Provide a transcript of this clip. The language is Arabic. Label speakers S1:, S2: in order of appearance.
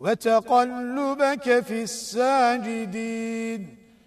S1: وتقلبك في الساجدين.